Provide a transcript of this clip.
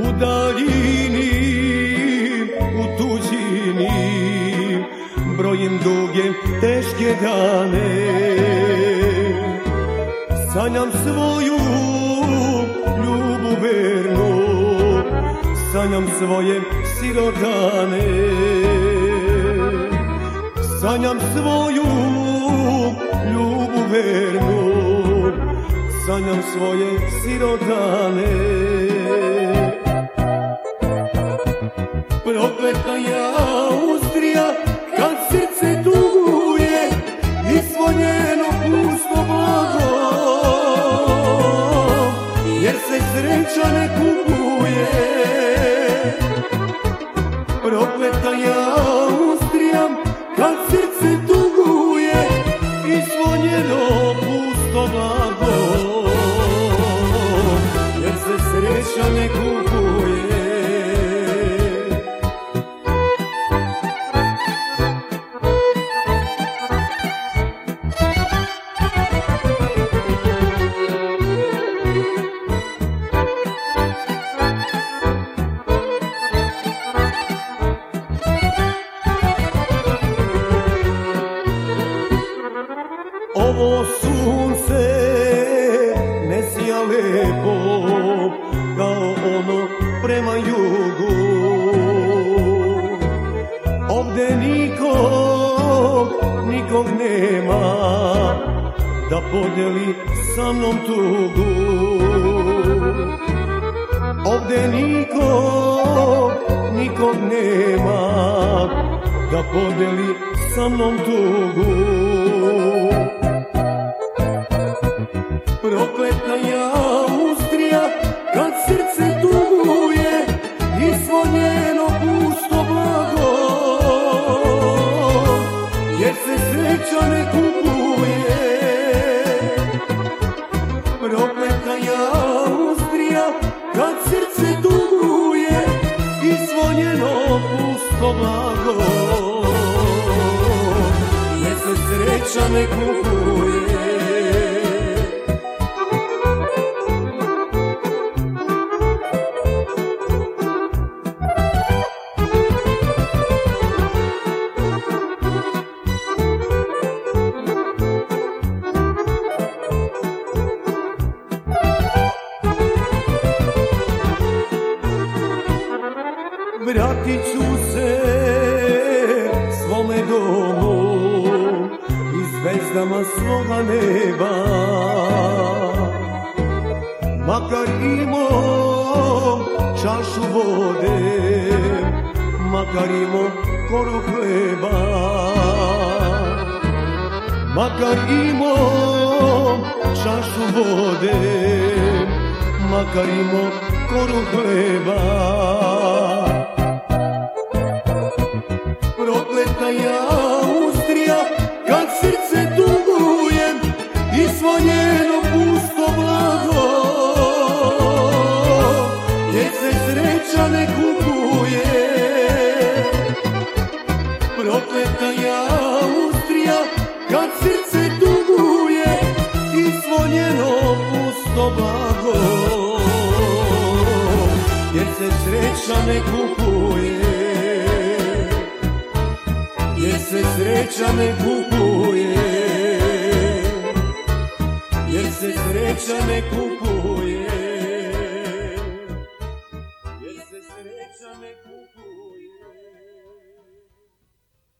u daljini, u tuđini, brojim duge teške dane. Sanjam svoju ljubu vernu, sanjam svoje sirotane. Sanjam svoju ljubu vernu, sanjam svoje sirotane. Prokleta ja Austrija Kad srce tuguje I svo njeno pusto blago. Jer se sreća ne kupuje. Prokleta ja Austrija Kad srce tuguje I svo njeno pusto blago. Jer se sreća ne kupuje Ovo sunce ne sija lepo kao ono prema jugu. Ovde nikog, nikog nema da podeli sa mnom tugu. Ovde nikog, nikog nema da podeli sa mnom tugu Prokleta ja Austrija kad srce tuguje i svo njeno pusto blago. Jer se sreća ne kupuje. Prokleta ja Austrija kad srce tuguje i svo njeno pusto blago. Jer se sreća ne kupuje Vratit ću se svome domu i zvezdama svoga neba. Makar imao čašu vode, makar imao koru hleba. Makar imao čašu vode, makar imao koru hleba i svo njeno pusto blago jer se sreća ne kupuje. Prokleta ja Austrija kad srce tuguje i svo njeno pusto blago jer se sreća ne kupuje. Jer se sreća ne kupuje sreća ne kupuje